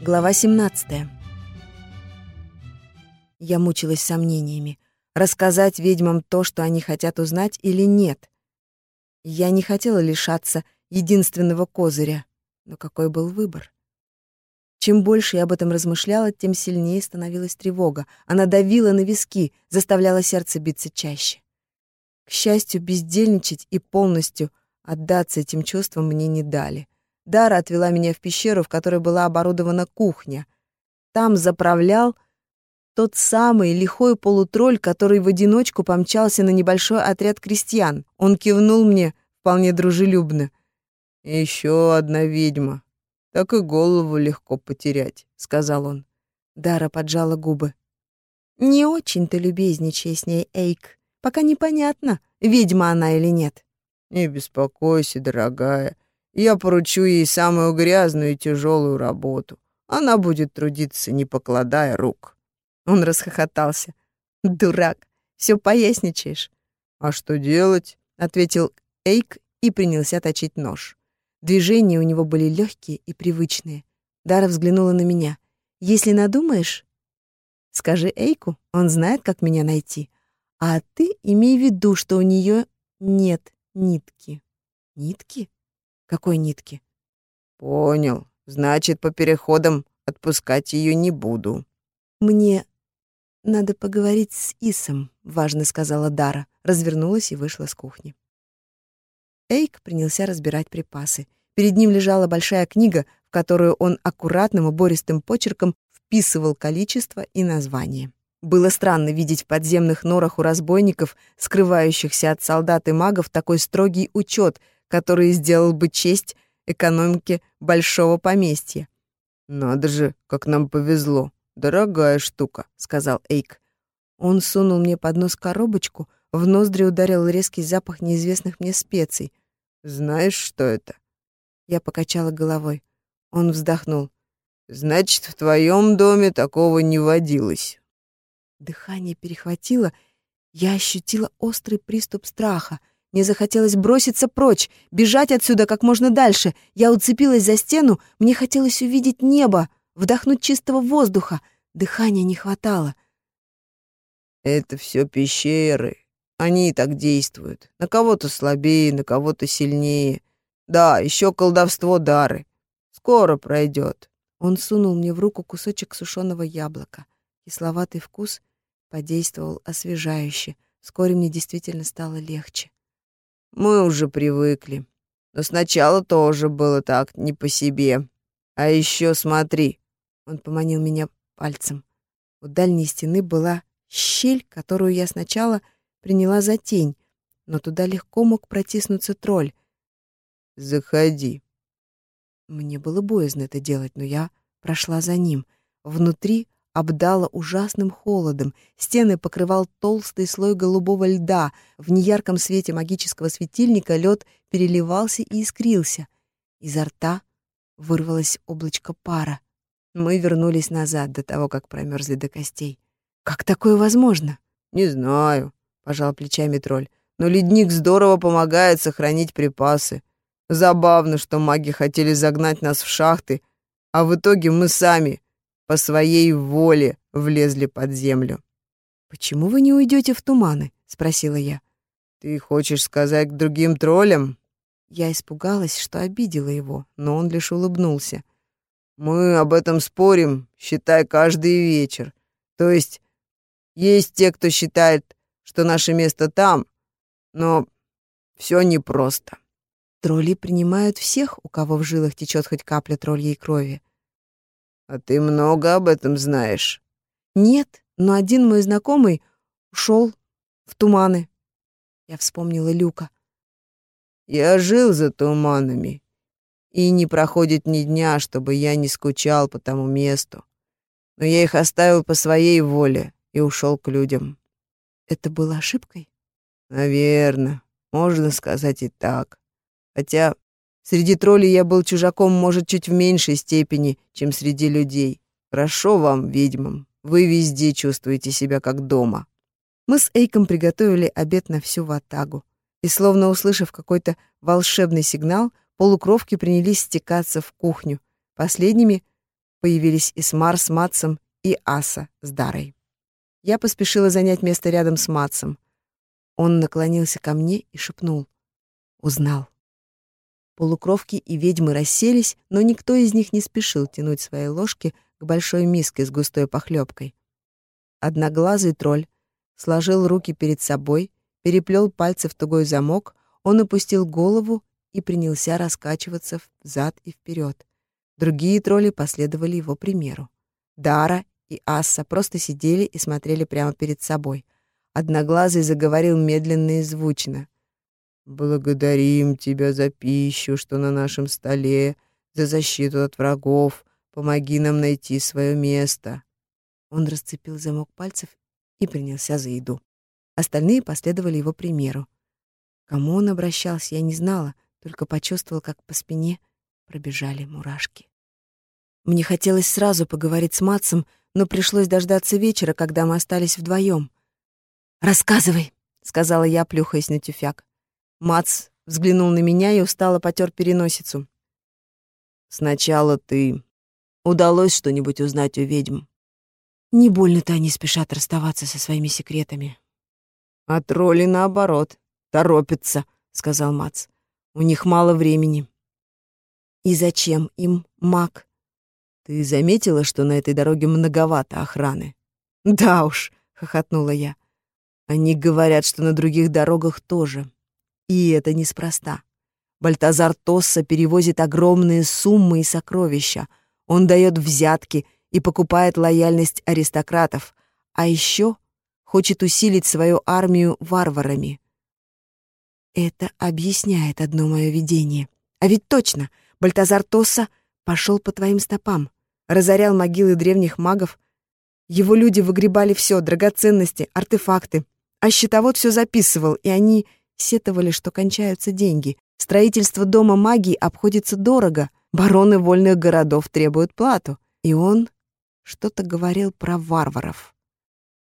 Глава 17. Я мучилась сомнениями. Рассказать ведьмам то, что они хотят узнать, или нет. Я не хотела лишаться единственного козыря. Но какой был выбор? Чем больше я об этом размышляла, тем сильнее становилась тревога. Она давила на виски, заставляла сердце биться чаще. К счастью, бездельничать и полностью отдаться этим чувствам мне не дали. Дара отвела меня в пещеру, в которой была оборудована кухня. Там заправлял тот самый лихой полутролль, который в одиночку помчался на небольшой отряд крестьян. Он кивнул мне вполне дружелюбно. «Еще одна ведьма. Так и голову легко потерять», — сказал он. Дара поджала губы. «Не очень-то любезничай с ней, Эйк. Пока непонятно, ведьма она или нет». «Не беспокойся, дорогая. Я поручу ей самую грязную и тяжелую работу. Она будет трудиться, не покладая рук». Он расхохотался. «Дурак, все поясничаешь». «А что делать?» — ответил Эйк и принялся точить нож. Движения у него были легкие и привычные. Дара взглянула на меня. «Если надумаешь, скажи Эйку, он знает, как меня найти. А ты имей в виду, что у нее нет нитки». «Нитки? Какой нитки?» «Понял. Значит, по переходам отпускать ее не буду». «Мне надо поговорить с Исом», — важно сказала Дара, развернулась и вышла с кухни. Эйк принялся разбирать припасы. Перед ним лежала большая книга, в которую он аккуратным убористым почерком вписывал количество и название. Было странно видеть в подземных норах у разбойников, скрывающихся от солдат и магов, такой строгий учет, который сделал бы честь экономике большого поместья. «Надо же, как нам повезло. Дорогая штука», — сказал Эйк. Он сунул мне под нос коробочку, в ноздри ударил резкий запах неизвестных мне специй. Знаешь, что это? Я покачала головой. Он вздохнул. Значит, в твоем доме такого не водилось. Дыхание перехватило, я ощутила острый приступ страха. Мне захотелось броситься прочь, бежать отсюда как можно дальше. Я уцепилась за стену, мне хотелось увидеть небо, вдохнуть чистого воздуха. Дыхания не хватало. Это все пещеры, они так действуют. На кого-то слабее, на кого-то сильнее. Да, еще колдовство дары. Скоро пройдет. Он сунул мне в руку кусочек сушеного яблока. Кисловатый вкус подействовал освежающе. Вскоре мне действительно стало легче. Мы уже привыкли. Но сначала тоже было так, не по себе. А еще смотри. Он поманил меня пальцем. У дальней стены была щель, которую я сначала приняла за тень, но туда легко мог протиснуться тролль. «Заходи». Мне было боязно это делать, но я прошла за ним. Внутри обдало ужасным холодом, стены покрывал толстый слой голубого льда, в неярком свете магического светильника лед переливался и искрился. Изо рта вырвалось облачко пара. Мы вернулись назад до того, как промерзли до костей. Как такое возможно? Не знаю пожал плечами тролль. Но ледник здорово помогает сохранить припасы. Забавно, что маги хотели загнать нас в шахты, а в итоге мы сами по своей воле влезли под землю. Почему вы не уйдете в туманы? спросила я. Ты хочешь сказать к другим троллям? Я испугалась, что обидела его, но он лишь улыбнулся. Мы об этом спорим, считай, каждый вечер. То есть есть те, кто считает, что наше место там, но все непросто. Тролли принимают всех, у кого в жилах течет хоть капля тролльей крови. А ты много об этом знаешь? Нет, но один мой знакомый ушел в туманы. Я вспомнила Люка. Я жил за туманами, и не проходит ни дня, чтобы я не скучал по тому месту. Но я их оставил по своей воле и ушел к людям. Это было ошибкой? Наверное, можно сказать и так. Хотя среди троллей я был чужаком, может, чуть в меньшей степени, чем среди людей. Хорошо вам, ведьмам. Вы везде чувствуете себя как дома. Мы с Эйком приготовили обед на всю ватагу. И словно услышав какой-то волшебный сигнал, полукровки принялись стекаться в кухню. Последними Появились Исмар с Матсом и Аса с Дарой. Я поспешила занять место рядом с Матсом. Он наклонился ко мне и шепнул. Узнал. Полукровки и ведьмы расселись, но никто из них не спешил тянуть свои ложки к большой миске с густой похлебкой. Одноглазый тролль сложил руки перед собой, переплел пальцы в тугой замок, он опустил голову и принялся раскачиваться взад и вперед. Другие тролли последовали его примеру. Дара и Асса просто сидели и смотрели прямо перед собой. Одноглазый заговорил медленно и звучно. Благодарим тебя за пищу, что на нашем столе, за защиту от врагов. Помоги нам найти свое место. Он расцепил замок пальцев и принялся за еду. Остальные последовали его примеру. Кому он обращался, я не знала, только почувствовал, как по спине пробежали мурашки. Мне хотелось сразу поговорить с Матсом, но пришлось дождаться вечера, когда мы остались вдвоем. «Рассказывай», — сказала я, плюхаясь на тюфяк. Мац взглянул на меня и устало потер переносицу. «Сначала ты. Удалось что-нибудь узнать у ведьм?» «Не больно-то они спешат расставаться со своими секретами». «А тролли, наоборот, торопятся», — сказал Мац. «У них мало времени». «И зачем им маг?» «Ты заметила, что на этой дороге многовато охраны?» «Да уж», — хохотнула я. «Они говорят, что на других дорогах тоже». И это неспроста. Бальтазар Тосса перевозит огромные суммы и сокровища. Он дает взятки и покупает лояльность аристократов, а еще хочет усилить свою армию варварами. Это объясняет одно мое видение. А ведь точно, Бальтазар Тосса пошел по твоим стопам, разорял могилы древних магов. Его люди выгребали все, драгоценности, артефакты. А счетовод все записывал, и они Сетовали, что кончаются деньги. Строительство дома магии обходится дорого. Бароны вольных городов требуют плату. И он что-то говорил про варваров.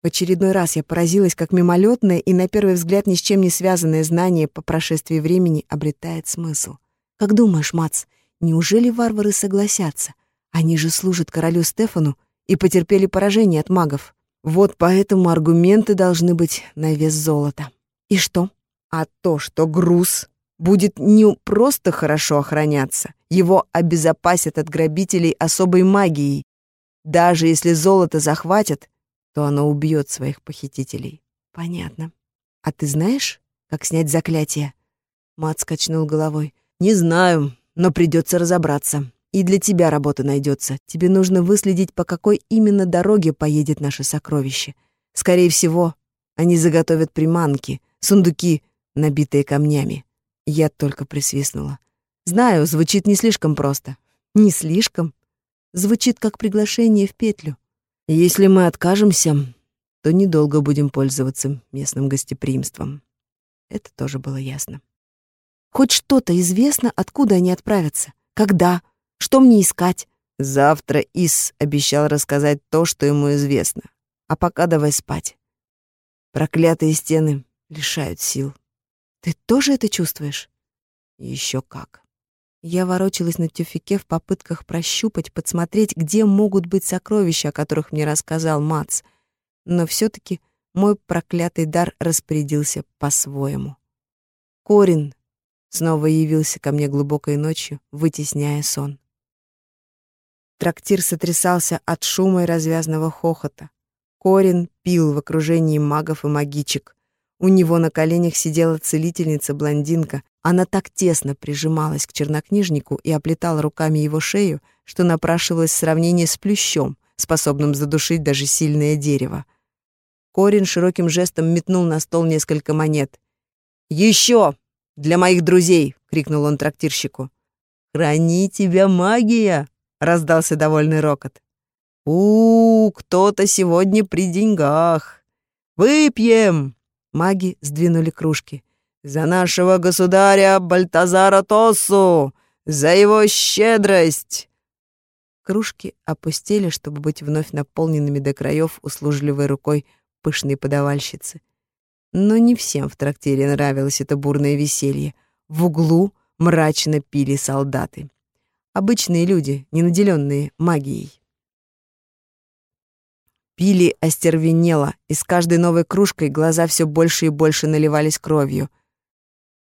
В очередной раз я поразилась, как мимолетное и на первый взгляд ни с чем не связанное знание по прошествии времени обретает смысл. Как думаешь, Мац, неужели варвары согласятся? Они же служат королю Стефану и потерпели поражение от магов. Вот поэтому аргументы должны быть на вес золота. И что? А то, что груз будет не просто хорошо охраняться, его обезопасят от грабителей особой магией. Даже если золото захватят, то оно убьет своих похитителей. Понятно. А ты знаешь, как снять заклятие? Мат скачнул головой. Не знаю, но придется разобраться. И для тебя работа найдется. Тебе нужно выследить, по какой именно дороге поедет наше сокровище. Скорее всего, они заготовят приманки, сундуки набитые камнями. Я только присвистнула. Знаю, звучит не слишком просто. Не слишком. Звучит как приглашение в петлю. Если мы откажемся, то недолго будем пользоваться местным гостеприимством. Это тоже было ясно. Хоть что-то известно, откуда они отправятся? Когда? Что мне искать? Завтра Ис обещал рассказать то, что ему известно. А пока давай спать. Проклятые стены лишают сил. Ты тоже это чувствуешь? Еще как. Я ворочалась на тюфике в попытках прощупать, подсмотреть, где могут быть сокровища, о которых мне рассказал Мац. Но все таки мой проклятый дар распорядился по-своему. Корин снова явился ко мне глубокой ночью, вытесняя сон. Трактир сотрясался от шума и развязного хохота. Корин пил в окружении магов и магичек. У него на коленях сидела целительница-блондинка. Она так тесно прижималась к чернокнижнику и оплетала руками его шею, что напрашивалось сравнение с плющом, способным задушить даже сильное дерево. Корин широким жестом метнул на стол несколько монет. «Еще! Для моих друзей!» — крикнул он трактирщику. «Храни тебя магия!» — раздался довольный рокот. у, -у кто-то сегодня при деньгах! Выпьем!» Маги сдвинули кружки. «За нашего государя Бальтазара Тосу! За его щедрость!» Кружки опустили, чтобы быть вновь наполненными до краев услужливой рукой пышной подавальщицы. Но не всем в трактире нравилось это бурное веселье. В углу мрачно пили солдаты. Обычные люди, не наделенные магией. Пили остервенело, и с каждой новой кружкой глаза все больше и больше наливались кровью.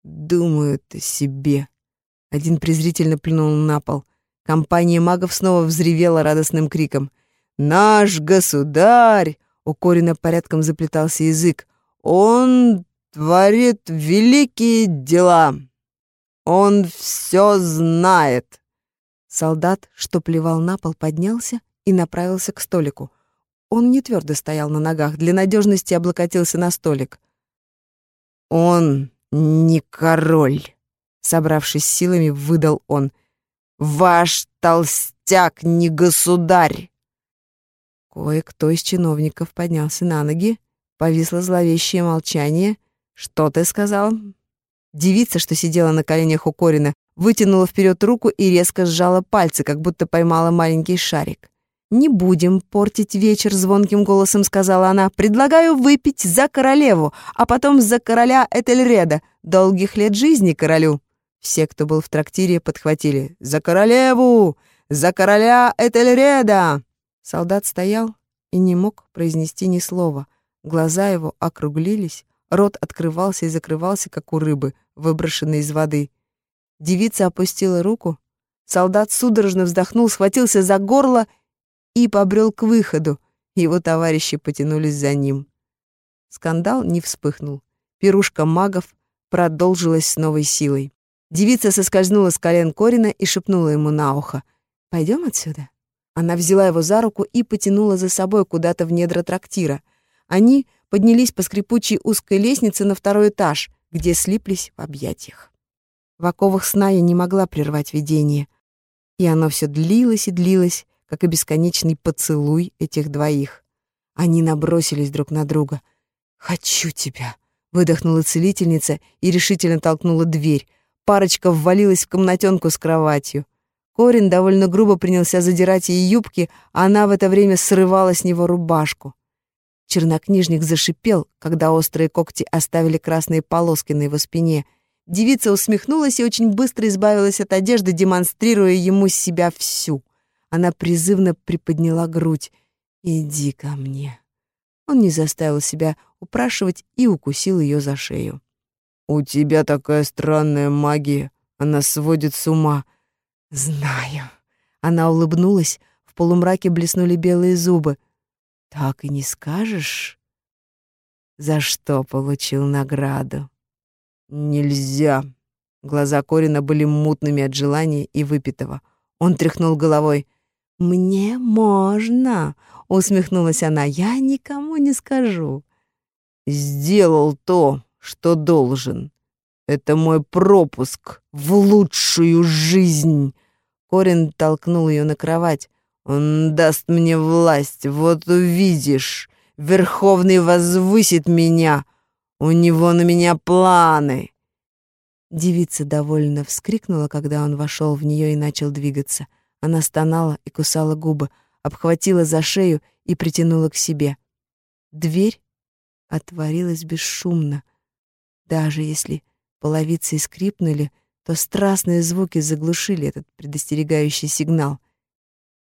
«Думают о себе». Один презрительно плюнул на пол. Компания магов снова взревела радостным криком. «Наш государь!» У Корина порядком заплетался язык. «Он творит великие дела! Он все знает!» Солдат, что плевал на пол, поднялся и направился к столику. Он не твердо стоял на ногах, для надежности облокотился на столик. «Он не король», — собравшись силами, выдал он. «Ваш толстяк не государь!» Кое-кто из чиновников поднялся на ноги, повисло зловещее молчание. «Что ты сказал?» Девица, что сидела на коленях у Корина, вытянула вперед руку и резко сжала пальцы, как будто поймала маленький шарик. «Не будем портить вечер», — звонким голосом сказала она. «Предлагаю выпить за королеву, а потом за короля Этельреда. Долгих лет жизни королю». Все, кто был в трактире, подхватили. «За королеву! За короля Этельреда!» Солдат стоял и не мог произнести ни слова. Глаза его округлились, рот открывался и закрывался, как у рыбы, выброшенной из воды. Девица опустила руку. Солдат судорожно вздохнул, схватился за горло и побрел к выходу. Его товарищи потянулись за ним. Скандал не вспыхнул. Пирушка магов продолжилась с новой силой. Девица соскользнула с колен Корина и шепнула ему на ухо. «Пойдем отсюда?» Она взяла его за руку и потянула за собой куда-то в недра трактира. Они поднялись по скрипучей узкой лестнице на второй этаж, где слиплись в объятиях. В оковах сна я не могла прервать видение, и оно все длилось и длилось, как и бесконечный поцелуй этих двоих. Они набросились друг на друга. «Хочу тебя!» — выдохнула целительница и решительно толкнула дверь. Парочка ввалилась в комнатенку с кроватью. Корин довольно грубо принялся задирать ей юбки, а она в это время срывала с него рубашку. Чернокнижник зашипел, когда острые когти оставили красные полоски на его спине. Девица усмехнулась и очень быстро избавилась от одежды, демонстрируя ему себя всю — она призывно приподняла грудь. «Иди ко мне». Он не заставил себя упрашивать и укусил ее за шею. «У тебя такая странная магия, она сводит с ума». «Знаю». Она улыбнулась, в полумраке блеснули белые зубы. «Так и не скажешь, за что получил награду?» «Нельзя». Глаза Корина были мутными от желания и выпитого. Он тряхнул головой. «Мне можно», — усмехнулась она, — «я никому не скажу». «Сделал то, что должен. Это мой пропуск в лучшую жизнь». Корин толкнул ее на кровать. «Он даст мне власть, вот увидишь. Верховный возвысит меня. У него на меня планы». Девица довольно вскрикнула, когда он вошел в нее и начал двигаться. Она стонала и кусала губы, обхватила за шею и притянула к себе. Дверь отворилась бесшумно. Даже если половицы скрипнули, то страстные звуки заглушили этот предостерегающий сигнал.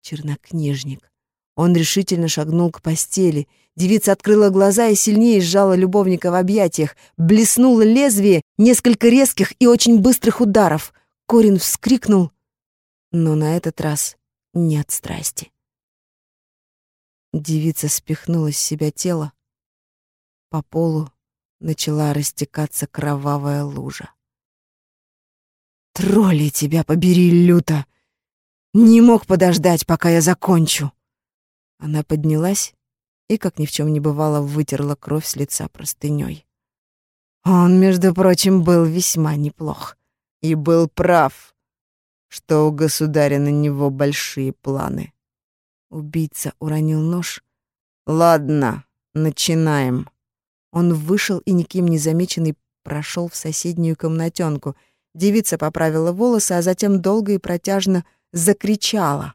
Чернокнижник. Он решительно шагнул к постели. Девица открыла глаза и сильнее сжала любовника в объятиях. Блеснуло лезвие несколько резких и очень быстрых ударов. Корин вскрикнул но на этот раз не от страсти. Девица спихнула с себя тело. По полу начала растекаться кровавая лужа. «Тролли тебя побери, люто! Не мог подождать, пока я закончу!» Она поднялась и, как ни в чем не бывало, вытерла кровь с лица простыней. Он, между прочим, был весьма неплох и был прав что у государя на него большие планы. Убийца уронил нож. «Ладно, начинаем». Он вышел и никем не замеченный прошел в соседнюю комнатенку. Девица поправила волосы, а затем долго и протяжно закричала.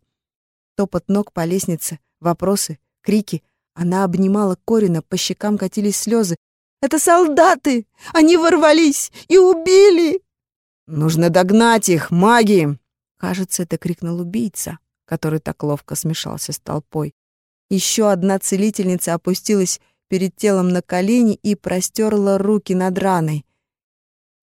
Топот ног по лестнице, вопросы, крики. Она обнимала Корина, по щекам катились слезы. «Это солдаты! Они ворвались и убили!» «Нужно догнать их, маги!» Кажется, это крикнул убийца, который так ловко смешался с толпой. Еще одна целительница опустилась перед телом на колени и простерла руки над раной.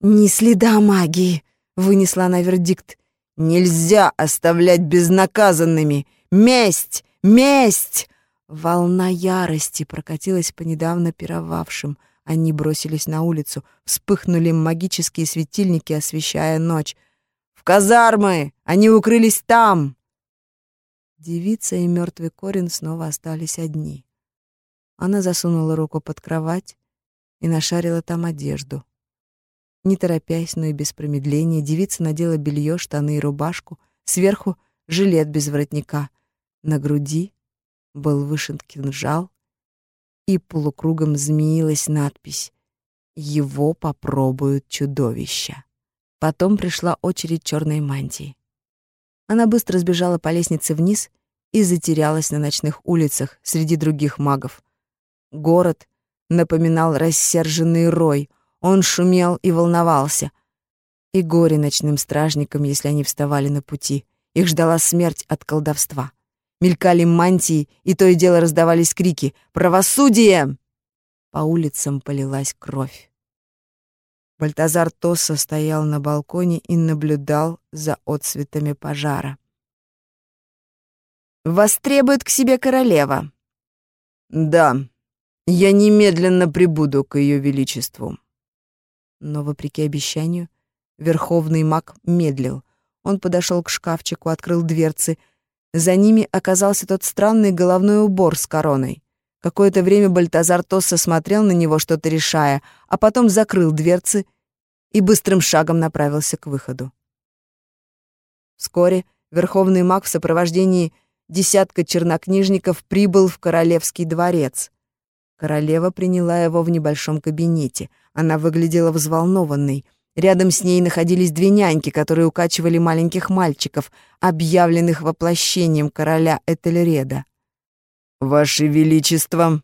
«Ни следа магии!» — вынесла она вердикт. «Нельзя оставлять безнаказанными! Месть! Месть!» Волна ярости прокатилась по недавно пировавшим. Они бросились на улицу, вспыхнули магические светильники, освещая ночь. «В казармы! Они укрылись там!» Девица и мертвый корень снова остались одни. Она засунула руку под кровать и нашарила там одежду. Не торопясь, но и без промедления, девица надела белье, штаны и рубашку, сверху — жилет без воротника. На груди был вышит кинжал, и полукругом змеилась надпись «Его попробуют чудовища». Потом пришла очередь черной мантии. Она быстро сбежала по лестнице вниз и затерялась на ночных улицах среди других магов. Город напоминал рассерженный рой, он шумел и волновался. И горе ночным стражникам, если они вставали на пути. Их ждала смерть от колдовства. Мелькали мантии, и то и дело раздавались крики «Правосудие!». По улицам полилась кровь. Бальтазар Тосса стоял на балконе и наблюдал за отсветами пожара. «Вас требует к себе королева». «Да, я немедленно прибуду к ее величеству». Но, вопреки обещанию, верховный маг медлил. Он подошел к шкафчику, открыл дверцы. За ними оказался тот странный головной убор с короной. Какое-то время Бальтазар Тосса смотрел на него, что-то решая, а потом закрыл дверцы и быстрым шагом направился к выходу. Вскоре верховный маг в сопровождении десятка чернокнижников прибыл в королевский дворец. Королева приняла его в небольшом кабинете. Она выглядела взволнованной. Рядом с ней находились две няньки, которые укачивали маленьких мальчиков, объявленных воплощением короля Этельреда. «Ваше Величество!»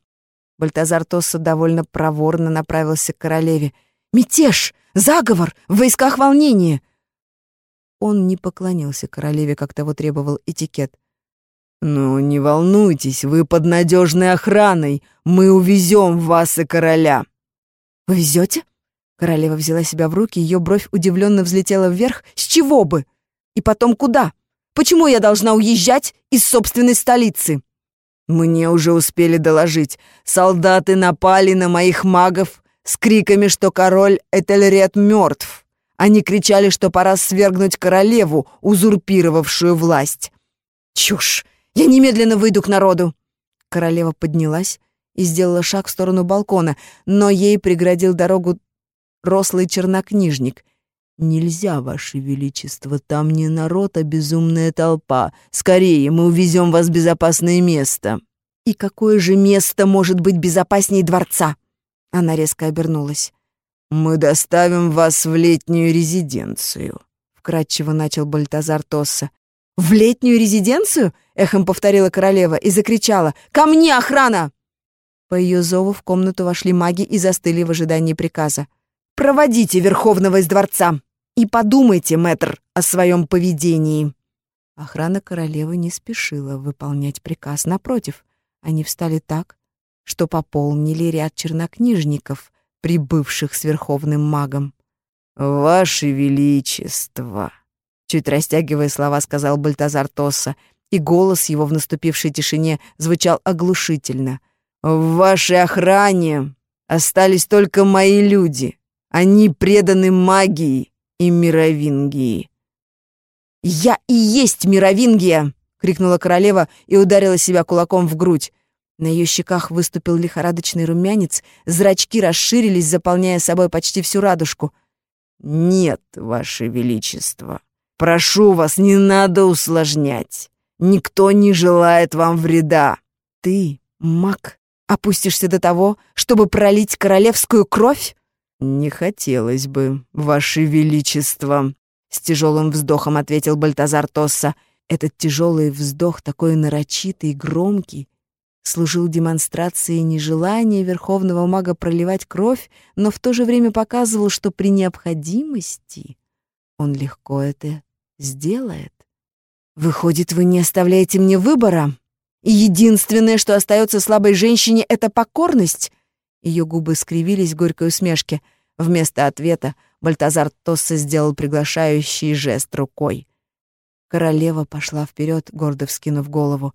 Бальтазар Тосса довольно проворно направился к королеве. «Мятеж! Заговор! В войсках волнение!» Он не поклонился королеве, как того требовал этикет. «Ну, не волнуйтесь, вы под надежной охраной. Мы увезем вас и короля». «Вы везете?» Королева взяла себя в руки, ее бровь удивленно взлетела вверх. «С чего бы? И потом куда? Почему я должна уезжать из собственной столицы?» Мне уже успели доложить. Солдаты напали на моих магов с криками, что король Этельред мертв. Они кричали, что пора свергнуть королеву, узурпировавшую власть. Чушь! Я немедленно выйду к народу!» Королева поднялась и сделала шаг в сторону балкона, но ей преградил дорогу рослый чернокнижник. «Нельзя, Ваше Величество, там не народ, а безумная толпа. Скорее, мы увезем вас в безопасное место». «И какое же место может быть безопаснее дворца?» Она резко обернулась. «Мы доставим вас в летнюю резиденцию», — вкратчиво начал Бальтазар Тосса. «В летнюю резиденцию?» — эхом повторила королева и закричала. «Ко мне, охрана!» По ее зову в комнату вошли маги и застыли в ожидании приказа. «Проводите Верховного из дворца!» И подумайте, мэтр, о своем поведении». Охрана королевы не спешила выполнять приказ. Напротив, они встали так, что пополнили ряд чернокнижников, прибывших с верховным магом. «Ваше Величество!» Чуть растягивая слова, сказал Бальтазар Тосса, и голос его в наступившей тишине звучал оглушительно. «В вашей охране остались только мои люди. Они преданы магии и Мировингии. «Я и есть Мировингия!» — крикнула королева и ударила себя кулаком в грудь. На ее щеках выступил лихорадочный румянец, зрачки расширились, заполняя собой почти всю радужку. «Нет, Ваше Величество, прошу вас, не надо усложнять. Никто не желает вам вреда. Ты, маг, опустишься до того, чтобы пролить королевскую кровь?» «Не хотелось бы, Ваше Величество», — с тяжелым вздохом ответил Бальтазар Тосса. Этот тяжелый вздох, такой нарочитый, громкий, служил демонстрацией нежелания верховного мага проливать кровь, но в то же время показывал, что при необходимости он легко это сделает. Выходит, вы не оставляете мне выбора? И единственное, что остается слабой женщине, это покорность? Ее губы скривились в горькой усмешке. Вместо ответа Бальтазар Тосса сделал приглашающий жест рукой. Королева пошла вперед, гордо вскинув голову.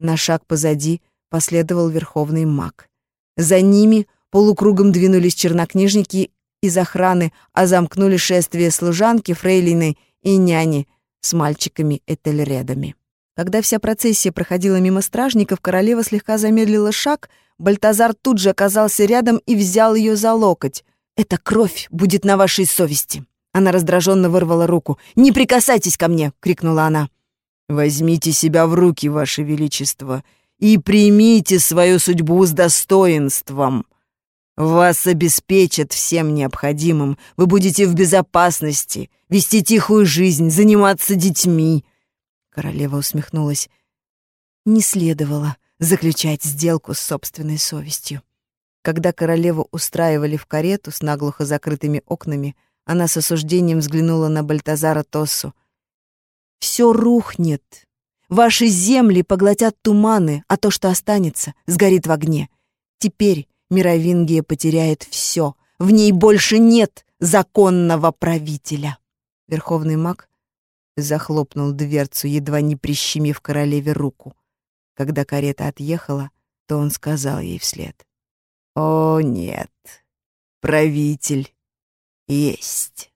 На шаг позади последовал верховный маг. За ними полукругом двинулись чернокнижники из охраны, а замкнули шествие служанки, фрейлины и няни с мальчиками-этельредами. Когда вся процессия проходила мимо стражников, королева слегка замедлила шаг, Бальтазар тут же оказался рядом и взял ее за локоть. «Эта кровь будет на вашей совести!» Она раздраженно вырвала руку. «Не прикасайтесь ко мне!» — крикнула она. «Возьмите себя в руки, ваше величество, и примите свою судьбу с достоинством. Вас обеспечат всем необходимым, вы будете в безопасности, вести тихую жизнь, заниматься детьми». Королева усмехнулась. Не следовало заключать сделку с собственной совестью. Когда королеву устраивали в карету с наглухо закрытыми окнами, она с осуждением взглянула на Бальтазара Тоссу. «Все рухнет. Ваши земли поглотят туманы, а то, что останется, сгорит в огне. Теперь Мировингия потеряет все. В ней больше нет законного правителя». Верховный маг захлопнул дверцу, едва не прищемив королеве руку. Когда карета отъехала, то он сказал ей вслед. «О, нет, правитель есть».